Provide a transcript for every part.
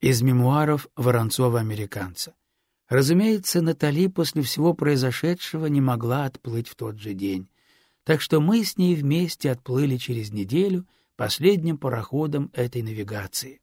Из мемуаров Воронцова-американца. Разумеется, Натали после всего произошедшего не могла отплыть в тот же день. Так что мы с ней вместе отплыли через неделю последним пароходом этой навигации.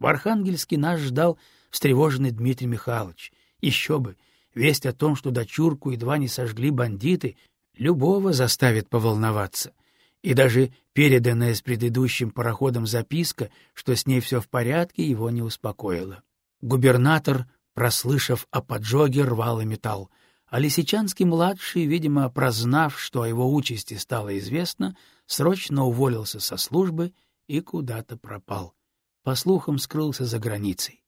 В Архангельске нас ждал встревоженный Дмитрий Михайлович. Еще бы, весть о том, что дочурку едва не сожгли бандиты, любого заставит поволноваться. И даже переданная с предыдущим пароходом записка, что с ней все в порядке, его не успокоила. Губернатор, прослышав о поджоге, рвал и металл, а Лисичанский-младший, видимо, прознав, что о его участи стало известно, срочно уволился со службы и куда-то пропал. По слухам, скрылся за границей.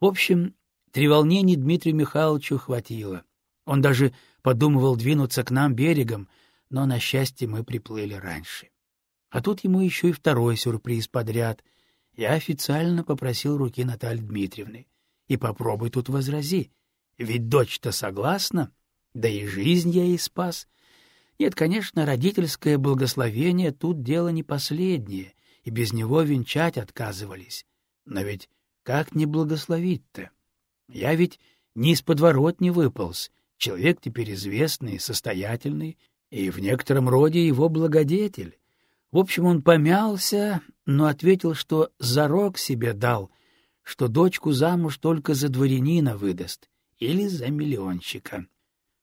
В общем, треволнений Дмитрию Михайловичу хватило. Он даже подумывал двинуться к нам берегом, но, на счастье, мы приплыли раньше. А тут ему еще и второй сюрприз подряд. Я официально попросил руки Натальи Дмитриевны. И попробуй тут возрази. Ведь дочь-то согласна, да и жизнь я ей спас. Нет, конечно, родительское благословение тут дело не последнее, и без него венчать отказывались. Но ведь как не благословить-то? Я ведь ни из подворот не выполз, человек теперь известный, состоятельный, и в некотором роде его благодетель. В общем, он помялся, но ответил, что зарок себе дал, что дочку замуж только за дворянина выдаст или за миллионщика.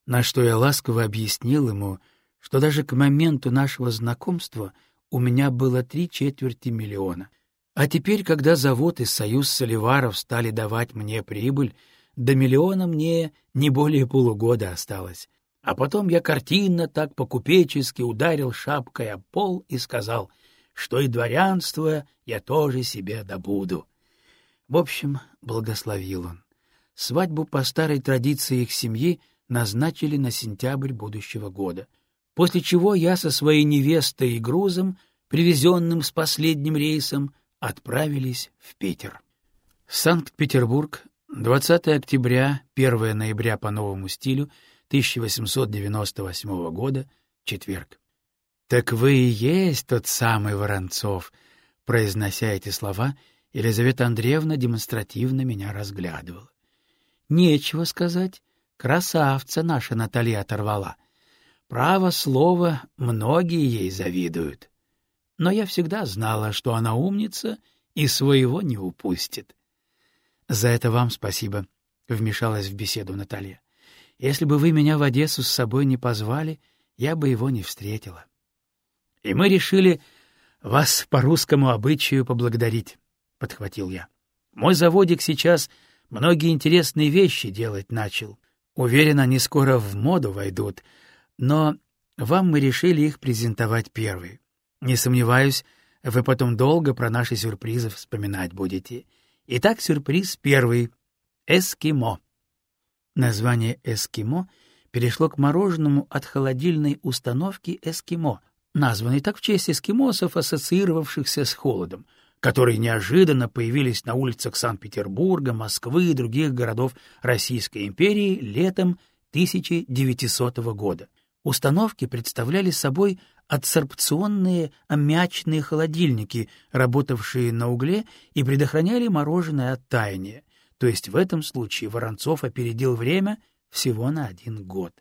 На что я ласково объяснил ему, что даже к моменту нашего знакомства у меня было три четверти миллиона. А теперь, когда завод и союз соливаров стали давать мне прибыль, до миллиона мне не более полугода осталось. А потом я картинно так по-купечески ударил шапкой о пол и сказал, что и дворянство я тоже себе добуду. В общем, благословил он. Свадьбу по старой традиции их семьи назначили на сентябрь будущего года, после чего я со своей невестой и грузом, привезенным с последним рейсом, отправились в Питер. Санкт-Петербург, 20 октября, 1 ноября по новому стилю — 1898 года, четверг. «Так вы и есть тот самый Воронцов», — произнося эти слова, Елизавета Андреевна демонстративно меня разглядывала. «Нечего сказать, красавца наша Наталья оторвала. Право слово, многие ей завидуют. Но я всегда знала, что она умница и своего не упустит». «За это вам спасибо», — вмешалась в беседу Наталья. Если бы вы меня в Одессу с собой не позвали, я бы его не встретила. И мы решили вас по русскому обычаю поблагодарить, — подхватил я. Мой заводик сейчас многие интересные вещи делать начал. Уверен, они скоро в моду войдут, но вам мы решили их презентовать первые. Не сомневаюсь, вы потом долго про наши сюрпризы вспоминать будете. Итак, сюрприз первый — эскимо. Название «эскимо» перешло к мороженому от холодильной установки «эскимо», названной так в честь эскимосов, ассоциировавшихся с холодом, которые неожиданно появились на улицах Санкт-Петербурга, Москвы и других городов Российской империи летом 1900 года. Установки представляли собой адсорбционные аммиачные холодильники, работавшие на угле и предохраняли мороженое от таяния, то есть в этом случае Воронцов опередил время всего на один год.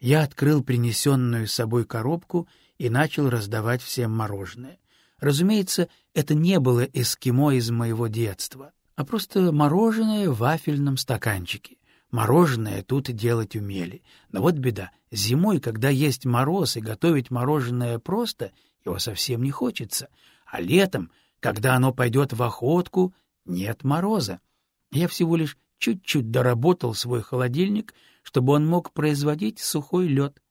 Я открыл принесенную с собой коробку и начал раздавать всем мороженое. Разумеется, это не было эскимо из моего детства, а просто мороженое в вафельном стаканчике. Мороженое тут делать умели. Но вот беда. Зимой, когда есть мороз и готовить мороженое просто, его совсем не хочется. А летом, когда оно пойдет в охотку, нет мороза. Я всего лишь чуть-чуть доработал свой холодильник, чтобы он мог производить сухой лед.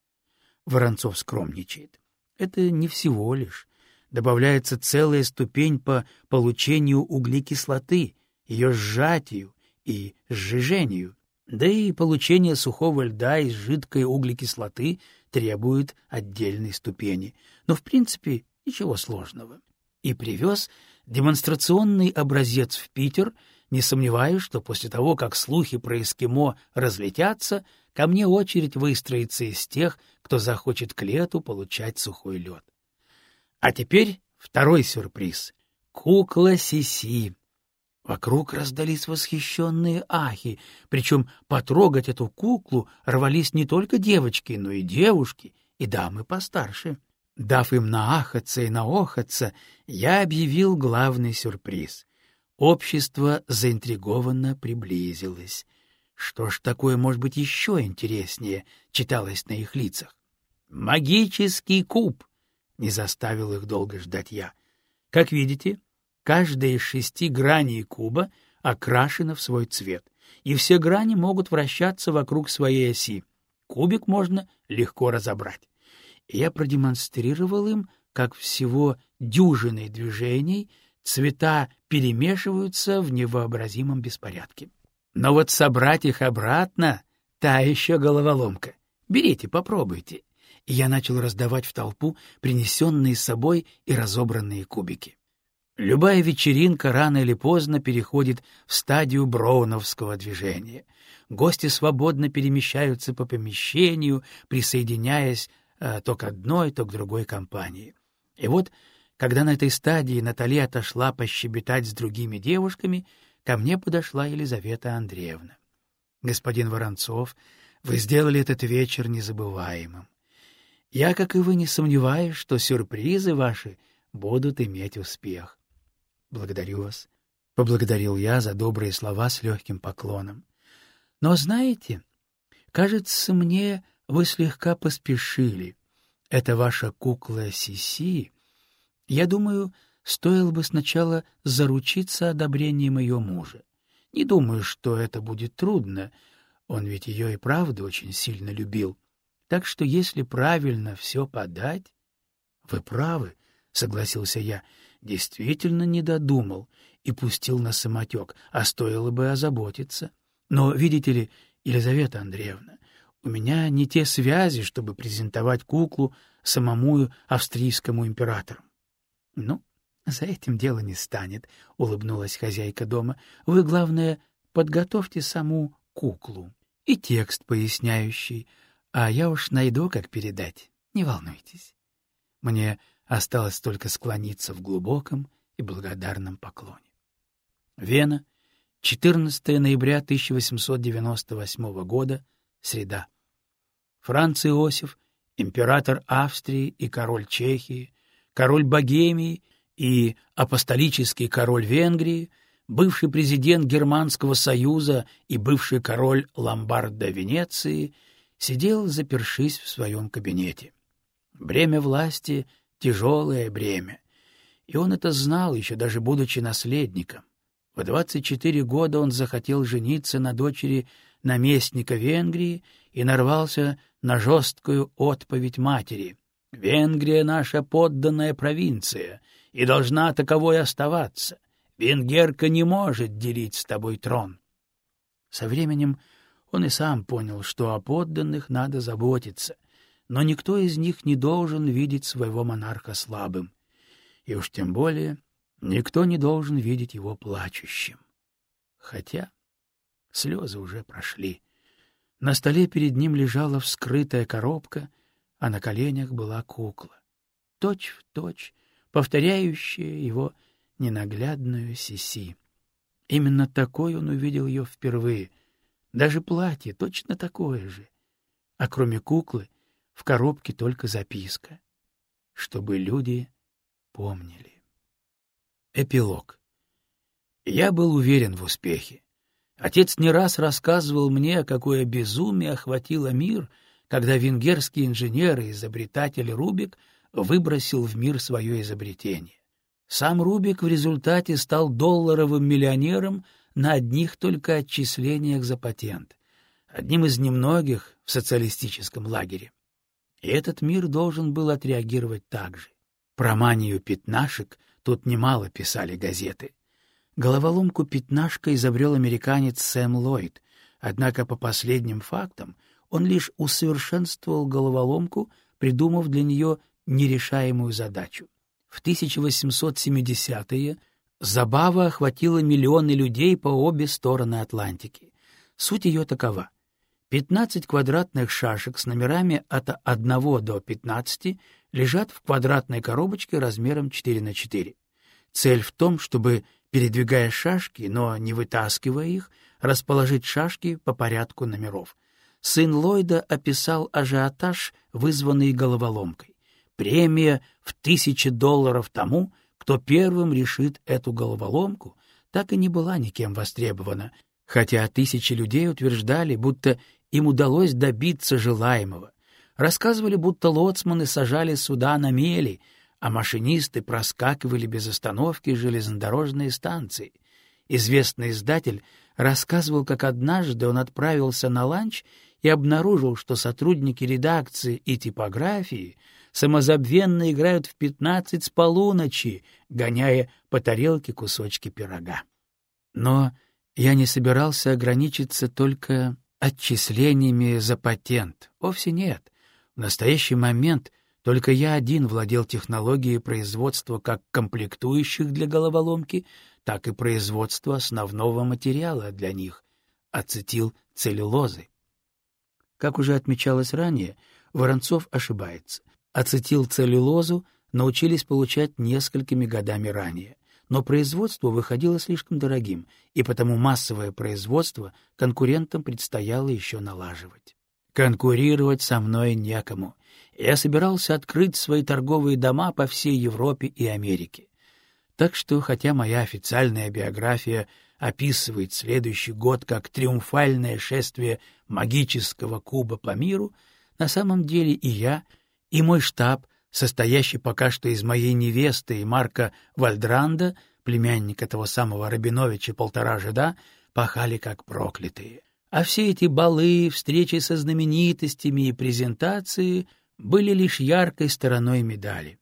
Воронцов скромничает. Это не всего лишь. Добавляется целая ступень по получению углекислоты, ее сжатию и сжижению. Да и получение сухого льда из жидкой углекислоты требует отдельной ступени. Но, в принципе, ничего сложного. И привез демонстрационный образец в Питер — не сомневаюсь, что после того, как слухи про эскимо разлетятся, ко мне очередь выстроится из тех, кто захочет к лету получать сухой лед. А теперь второй сюрприз. Кукла Сиси. Вокруг раздались восхищенные ахи, причем потрогать эту куклу рвались не только девочки, но и девушки, и дамы постарше. Дав им наахаться и наохаться, я объявил главный сюрприз. Общество заинтригованно приблизилось. Что ж такое может быть еще интереснее, читалось на их лицах. «Магический куб!» — не заставил их долго ждать я. Как видите, каждая из шести граней куба окрашена в свой цвет, и все грани могут вращаться вокруг своей оси. Кубик можно легко разобрать. И я продемонстрировал им, как всего дюжиной движений цвета перемешиваются в невообразимом беспорядке. Но вот собрать их обратно — та еще головоломка. Берите, попробуйте. И я начал раздавать в толпу принесенные с собой и разобранные кубики. Любая вечеринка рано или поздно переходит в стадию броуновского движения. Гости свободно перемещаются по помещению, присоединяясь э, то к одной, то к другой компании. И вот, когда на этой стадии Натали отошла пощебетать с другими девушками, ко мне подошла Елизавета Андреевна. «Господин Воронцов, вы сделали этот вечер незабываемым. Я, как и вы, не сомневаюсь, что сюрпризы ваши будут иметь успех. Благодарю вас. Поблагодарил я за добрые слова с легким поклоном. Но знаете, кажется мне, вы слегка поспешили. Это ваша кукла Сиси. Я думаю, стоило бы сначала заручиться одобрением ее мужа. Не думаю, что это будет трудно, он ведь ее и правда очень сильно любил. Так что если правильно все подать... — Вы правы, — согласился я, — действительно не додумал и пустил на самотек, а стоило бы озаботиться. Но, видите ли, Елизавета Андреевна, у меня не те связи, чтобы презентовать куклу самому австрийскому императору. — Ну, «За этим дело не станет», — улыбнулась хозяйка дома. «Вы, главное, подготовьте саму куклу и текст поясняющий, а я уж найду, как передать. Не волнуйтесь». Мне осталось только склониться в глубоком и благодарном поклоне. Вена, 14 ноября 1898 года, среда. Франц Иосиф, император Австрии и король Чехии, король Богемии — и апостолический король Венгрии, бывший президент Германского союза и бывший король Ломбарда Венеции сидел, запершись в своем кабинете. Бремя власти — тяжелое бремя, и он это знал, еще даже будучи наследником. В 24 года он захотел жениться на дочери наместника Венгрии и нарвался на жесткую отповедь матери. «Венгрия — наша подданная провинция, и должна таковой оставаться. Венгерка не может делить с тобой трон. Со временем он и сам понял, что о подданных надо заботиться, но никто из них не должен видеть своего монарха слабым, и уж тем более никто не должен видеть его плачущим. Хотя слезы уже прошли. На столе перед ним лежала вскрытая коробка, а на коленях была кукла. Точь в точь повторяющая его ненаглядную Сиси. Именно такой он увидел ее впервые. Даже платье точно такое же. А кроме куклы в коробке только записка. Чтобы люди помнили. Эпилог. Я был уверен в успехе. Отец не раз рассказывал мне, какое безумие охватило мир, когда венгерский инженер и изобретатель Рубик — выбросил в мир свое изобретение. Сам Рубик в результате стал долларовым миллионером на одних только отчислениях за патент, одним из немногих в социалистическом лагере. И этот мир должен был отреагировать так же. Про манию пятнашек тут немало писали газеты. Головоломку пятнашка изобрел американец Сэм Ллойд, однако по последним фактам он лишь усовершенствовал головоломку, придумав для нее нерешаемую задачу. В 1870-е забава охватила миллионы людей по обе стороны Атлантики. Суть ее такова. 15 квадратных шашек с номерами от 1 до 15 лежат в квадратной коробочке размером 4 на 4. Цель в том, чтобы передвигая шашки, но не вытаскивая их, расположить шашки по порядку номеров. Сын Ллойда описал ажиотаж, вызванный головоломкой. Премия в тысячи долларов тому, кто первым решит эту головоломку, так и не была никем востребована, хотя тысячи людей утверждали, будто им удалось добиться желаемого. Рассказывали, будто лоцманы сажали суда на мели, а машинисты проскакивали без остановки железнодорожные станции. Известный издатель рассказывал, как однажды он отправился на ланч и обнаружил, что сотрудники редакции и типографии самозабвенно играют в пятнадцать с полуночи, гоняя по тарелке кусочки пирога. Но я не собирался ограничиться только отчислениями за патент. Вовсе нет. В настоящий момент только я один владел технологией производства как комплектующих для головоломки, так и производства основного материала для них — ацетилцеллюлозы. Как уже отмечалось ранее, Воронцов ошибается. Ацетилцеллюлозу научились получать несколькими годами ранее но производство выходило слишком дорогим, и потому массовое производство конкурентам предстояло еще налаживать. Конкурировать со мной некому. Я собирался открыть свои торговые дома по всей Европе и Америке. Так что, хотя моя официальная биография описывает следующий год как триумфальное шествие магического куба по миру, на самом деле и я, и мой штаб — состоящий пока что из моей невесты и Марка Вальдранда, племянника того самого Рабиновича полтора жида, пахали как проклятые. А все эти балы, встречи со знаменитостями и презентации были лишь яркой стороной медали.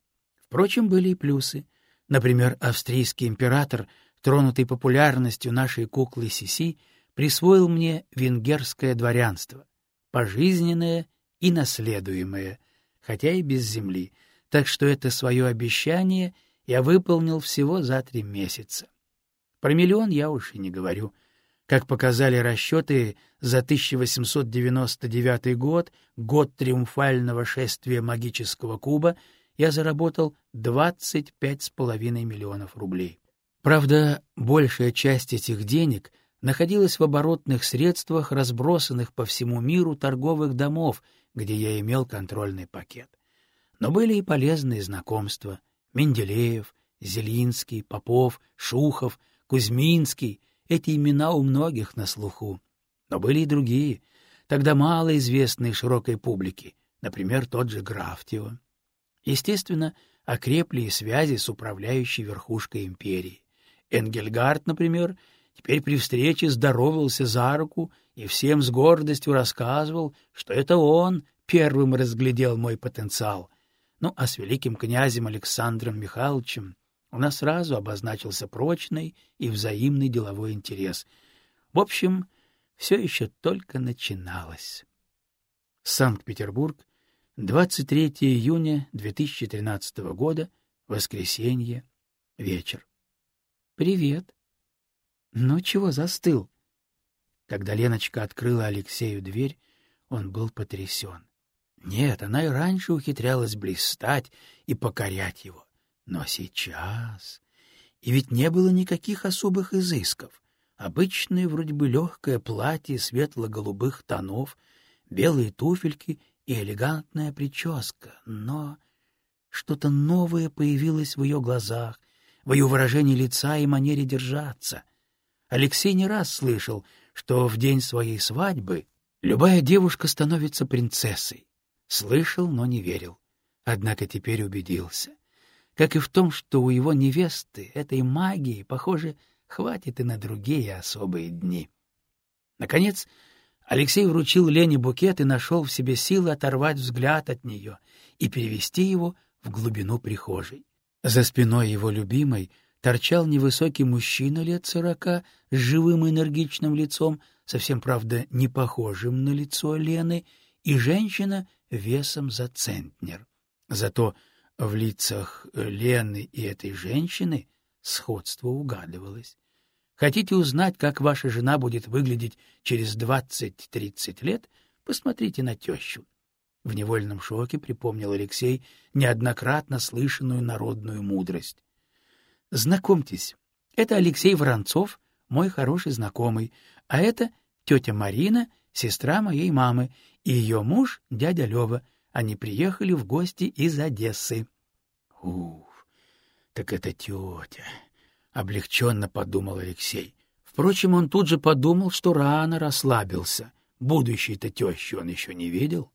Впрочем, были и плюсы. Например, австрийский император, тронутый популярностью нашей куклы Сиси, присвоил мне венгерское дворянство, пожизненное и наследуемое, хотя и без земли, так что это свое обещание я выполнил всего за три месяца. Про миллион я уж и не говорю. Как показали расчеты, за 1899 год, год триумфального шествия магического куба, я заработал 25,5 миллионов рублей. Правда, большая часть этих денег находилась в оборотных средствах, разбросанных по всему миру торговых домов, где я имел контрольный пакет. Но были и полезные знакомства. Менделеев, Зелинский, Попов, Шухов, Кузьминский — эти имена у многих на слуху. Но были и другие, тогда малоизвестные широкой публике, например, тот же Графтио. Естественно, окрепли и связи с управляющей верхушкой империи. Энгельгард, например, теперь при встрече здоровался за руку и всем с гордостью рассказывал, что это он первым разглядел мой потенциал, ну, а с великим князем Александром Михайловичем у нас сразу обозначился прочный и взаимный деловой интерес. В общем, все еще только начиналось. Санкт-Петербург, 23 июня 2013 года, воскресенье, вечер. «Привет. Ну, чего застыл?» Когда Леночка открыла Алексею дверь, он был потрясен. Нет, она и раньше ухитрялась блистать и покорять его. Но сейчас... И ведь не было никаких особых изысков. Обычное вроде бы легкое платье светло-голубых тонов, белые туфельки и элегантная прическа. Но что-то новое появилось в ее глазах, в ее выражении лица и манере держаться. Алексей не раз слышал, что в день своей свадьбы любая девушка становится принцессой. Слышал, но не верил. Однако теперь убедился. Как и в том, что у его невесты этой магии, похоже, хватит и на другие особые дни. Наконец, Алексей вручил Лене букет и нашел в себе силы оторвать взгляд от нее и перевести его в глубину прихожей. За спиной его любимой торчал невысокий мужчина лет сорока с живым энергичным лицом, совсем, правда, не похожим на лицо Лены, и женщина весом за центнер. Зато в лицах Лены и этой женщины сходство угадывалось. Хотите узнать, как ваша жена будет выглядеть через двадцать-тридцать лет, посмотрите на тещу. В невольном шоке припомнил Алексей неоднократно слышанную народную мудрость. Знакомьтесь, Это Алексей Воронцов, мой хороший знакомый, а это тетя Марина, сестра моей мамы, и ее муж, дядя Лева. Они приехали в гости из Одессы. — Уф, так это тетя! — облегченно подумал Алексей. Впрочем, он тут же подумал, что рано расслабился. Будущей-то тещи он еще не видел. —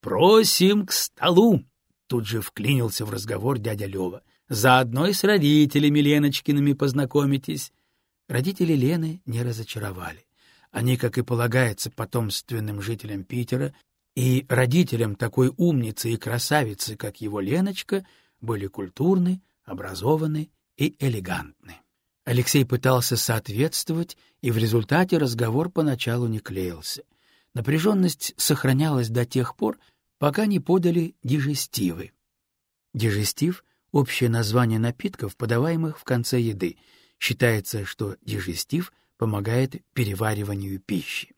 Просим к столу! — тут же вклинился в разговор дядя Лева. — Заодно и с родителями Леночкиными познакомитесь. Родители Лены не разочаровали. Они, как и полагается потомственным жителям Питера, и родителям такой умницы и красавицы, как его Леночка, были культурны, образованы и элегантны. Алексей пытался соответствовать, и в результате разговор поначалу не клеился. Напряженность сохранялась до тех пор, пока не подали дижестивы. Дижестив — общее название напитков, подаваемых в конце еды. Считается, что дижестив помогает перевариванию пищи.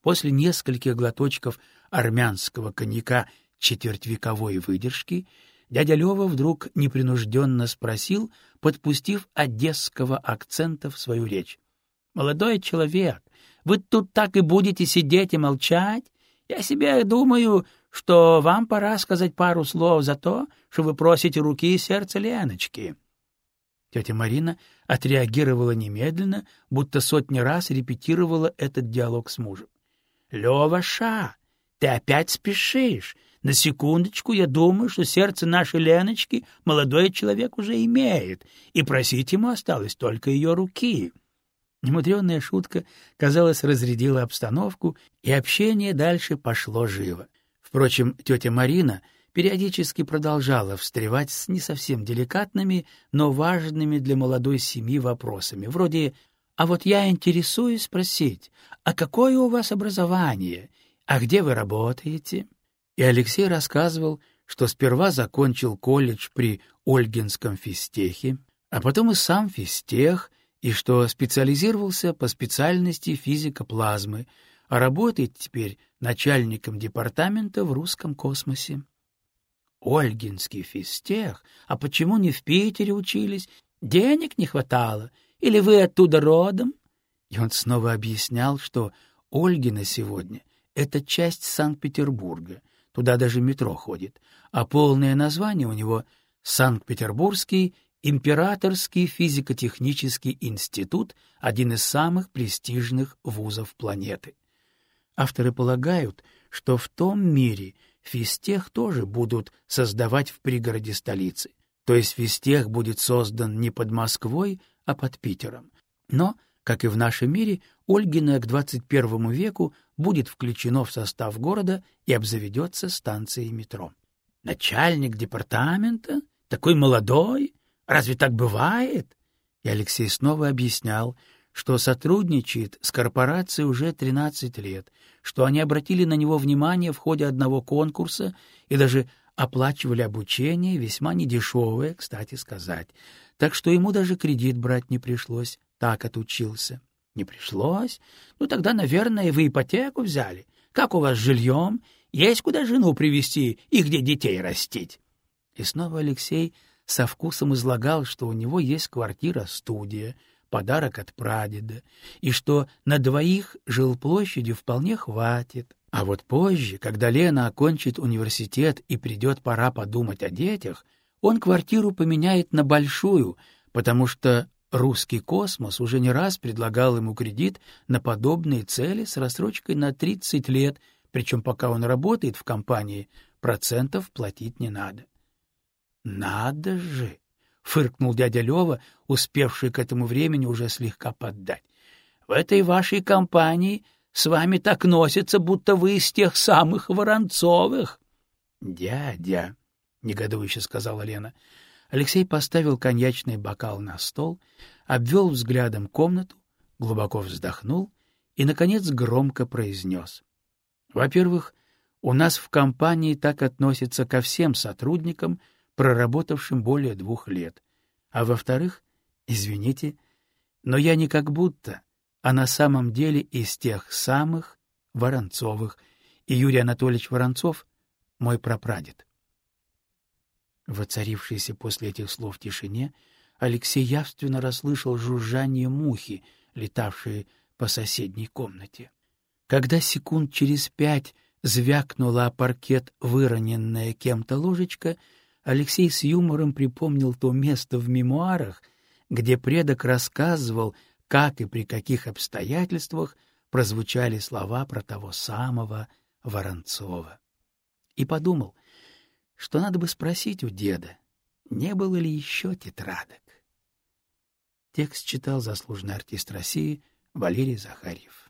После нескольких глоточков армянского коньяка четвертьвековой выдержки дядя Лева вдруг непринужденно спросил, подпустив одесского акцента в свою речь. — Молодой человек, вы тут так и будете сидеть и молчать? Я себе думаю, что вам пора сказать пару слов за то, что вы просите руки и сердца Леночки. Тетя Марина отреагировала немедленно, будто сотни раз репетировала этот диалог с мужем. — Лева-ша, ты опять спешишь. На секундочку я думаю, что сердце нашей Леночки молодой человек уже имеет, и просить ему осталось только ее руки. Немудренная шутка, казалось, разрядила обстановку, и общение дальше пошло живо. Впрочем, тетя Марина периодически продолжала встревать с не совсем деликатными, но важными для молодой семьи вопросами, вроде «А вот я интересуюсь спросить, а какое у вас образование? А где вы работаете?» И Алексей рассказывал, что сперва закончил колледж при Ольгинском физтехе, а потом и сам физтех, и что специализировался по специальности физика плазмы, а работает теперь начальником департамента в русском космосе. Ольгинский физтех? А почему не в Питере учились? Денег не хватало? Или вы оттуда родом? И он снова объяснял, что Ольгина сегодня — это часть Санкт-Петербурга, туда даже метро ходит, а полное название у него — Санкт-Петербургский Императорский физико-технический институт — один из самых престижных вузов планеты. Авторы полагают, что в том мире физтех тоже будут создавать в пригороде столицы, то есть физтех будет создан не под Москвой, а под Питером. Но, как и в нашем мире, Ольгина к 21 веку будет включено в состав города и обзаведется станцией метро. Начальник департамента? Такой молодой? Разве так бывает? И Алексей снова объяснял, что сотрудничает с корпорацией уже 13 лет, что они обратили на него внимание в ходе одного конкурса и даже оплачивали обучение, весьма недешевое, кстати сказать. Так что ему даже кредит брать не пришлось, так отучился. Не пришлось? Ну тогда, наверное, вы ипотеку взяли. Как у вас с жильем? Есть куда жену привести и где детей растить? И снова Алексей со вкусом излагал, что у него есть квартира-студия, подарок от прадеда, и что на двоих жилплощади вполне хватит. А вот позже, когда Лена окончит университет и придет пора подумать о детях, он квартиру поменяет на большую, потому что русский космос уже не раз предлагал ему кредит на подобные цели с рассрочкой на 30 лет, причем пока он работает в компании, процентов платить не надо. Надо же! — фыркнул дядя Лева, успевший к этому времени уже слегка поддать. — В этой вашей компании с вами так носится, будто вы из тех самых Воронцовых. — Дядя, — негодующе сказала Лена. Алексей поставил коньячный бокал на стол, обвел взглядом комнату, глубоко вздохнул и, наконец, громко произнес. — Во-первых, у нас в компании так относятся ко всем сотрудникам, — проработавшим более двух лет. А во-вторых, извините, но я не как будто, а на самом деле из тех самых Воронцовых, и Юрий Анатольевич Воронцов — мой прапрадед. В воцарившейся после этих слов тишине Алексей явственно расслышал жужжание мухи, летавшей по соседней комнате. Когда секунд через пять звякнула о паркет выроненная кем-то ложечка, Алексей с юмором припомнил то место в мемуарах, где предок рассказывал, как и при каких обстоятельствах прозвучали слова про того самого Воронцова. И подумал, что надо бы спросить у деда, не было ли еще тетрадок. Текст читал заслуженный артист России Валерий Захарьев.